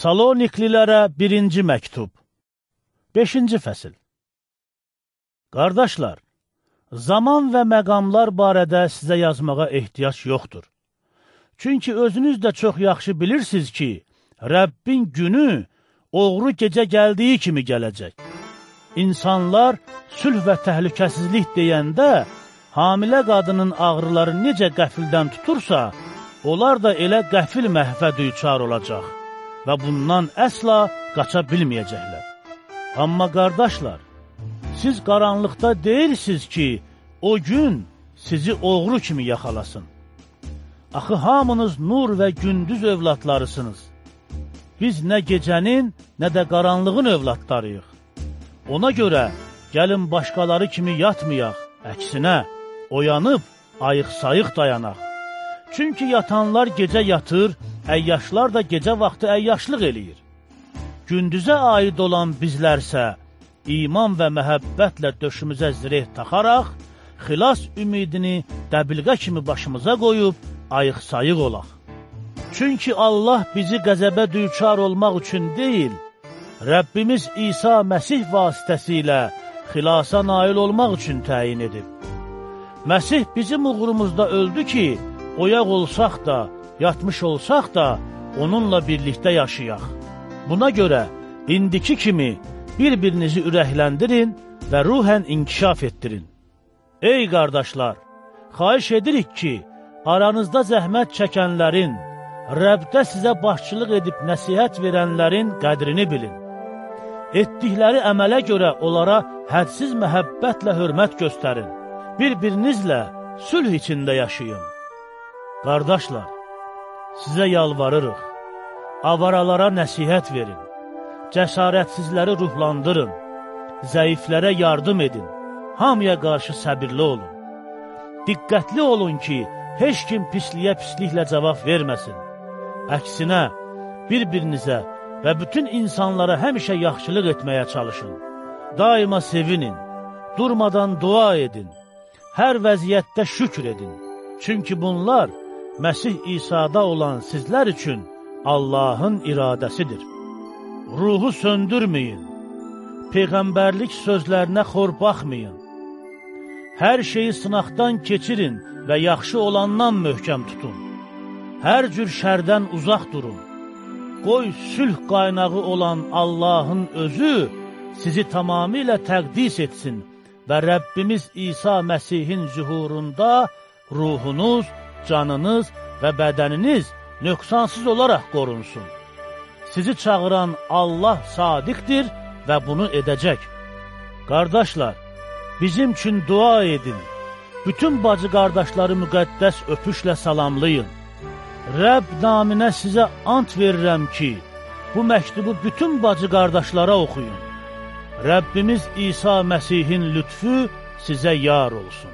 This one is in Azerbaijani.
Saloniklilərə birinci məktub 5-ci fəsil Qardaşlar, zaman və məqamlar barədə sizə yazmağa ehtiyac yoxdur. Çünki özünüz də çox yaxşı bilirsiniz ki, Rəbbin günü oğru gecə gəldiyi kimi gələcək. İnsanlar sülh və təhlükəsizlik deyəndə, hamilə qadının ağrıları necə qəfildən tutursa, onlar da elə qəfil məhvə düçar olacaq və bundan əsla qaça bilməyəcəklər. Amma qardaşlar, siz qaranlıqda deyirsiniz ki, o gün sizi oğru kimi yaxalasın. Axı hamınız nur və gündüz övladlarısınız. Biz nə gecənin, nə də qaranlığın övladlarıyıq. Ona görə gəlin başqaları kimi yatmayaq, əksinə oyanıb ayıq-sayıq dayanaq. Çünki yatanlar gecə yatır, əyyaşlar da gecə vaxtı əyyaşlıq eləyir. Gündüzə aid olan bizlərsə, iman və məhəbbətlə döşümüzə zireh taxaraq, xilas ümidini dəbilqə kimi başımıza qoyub, ayıq-sayıq olaq. Çünki Allah bizi qəzəbə düçar olmaq üçün deyil, Rəbbimiz İsa Məsih vasitəsilə xilasa nail olmaq üçün təyin edib. Məsih bizim uğrumuzda öldü ki, oyaq olsaq da, yatmış olsaq da, onunla birlikdə yaşayaq. Buna görə indiki kimi bir-birinizi ürəkləndirin və ruhən inkişaf etdirin. Ey qardaşlar, xaiş edirik ki, aranızda zəhmət çəkənlərin, Rəbdə sizə başçılıq edib nəsihət verənlərin qədrini bilin. Etdikləri əmələ görə onlara hədsiz məhəbbətlə hörmət göstərin. Bir-birinizlə sülh içində yaşayın. Qardaşlar, sizə yalvarırıq, avaralara nəsihət verin, cəsarətsizləri ruhlandırın, zəiflərə yardım edin, hamıya qarşı səbirli olun. Diqqətli olun ki, heç kim pisliyə pisliklə cavab verməsin. Əksinə, bir-birinizə və bütün insanlara həmişə yaxşılıq etməyə çalışın. Daima sevinin, durmadan dua edin, hər vəziyyətdə şükür edin. Çünki bunlar Məsih İsa'da olan sizlər üçün Allahın iradəsidir. Ruhu söndürməyin, Peyğəmbərlik sözlərinə xor baxmayın. Hər şeyi sınaqdan keçirin və yaxşı olandan möhkəm tutun. Hər cür şərdən uzaq durun. Qoy sülh qaynağı olan Allahın özü sizi tamamilə təqdis etsin və Rəbbimiz İsa Məsihin zühurunda ruhunuz, canınız və bədəniniz nöqsansız olaraq qorunsun. Sizi çağıran Allah sadiqdir və bunu edəcək. Qardaşlar, bizim üçün dua edin. Bütün bacı qardaşları müqəddəs öpüşlə salamlayın. Rəbb naminə sizə ant verirəm ki, bu məktubu bütün bacı qardaşlara oxuyun. Rəbbimiz İsa Məsihin lütfü sizə yar olsun.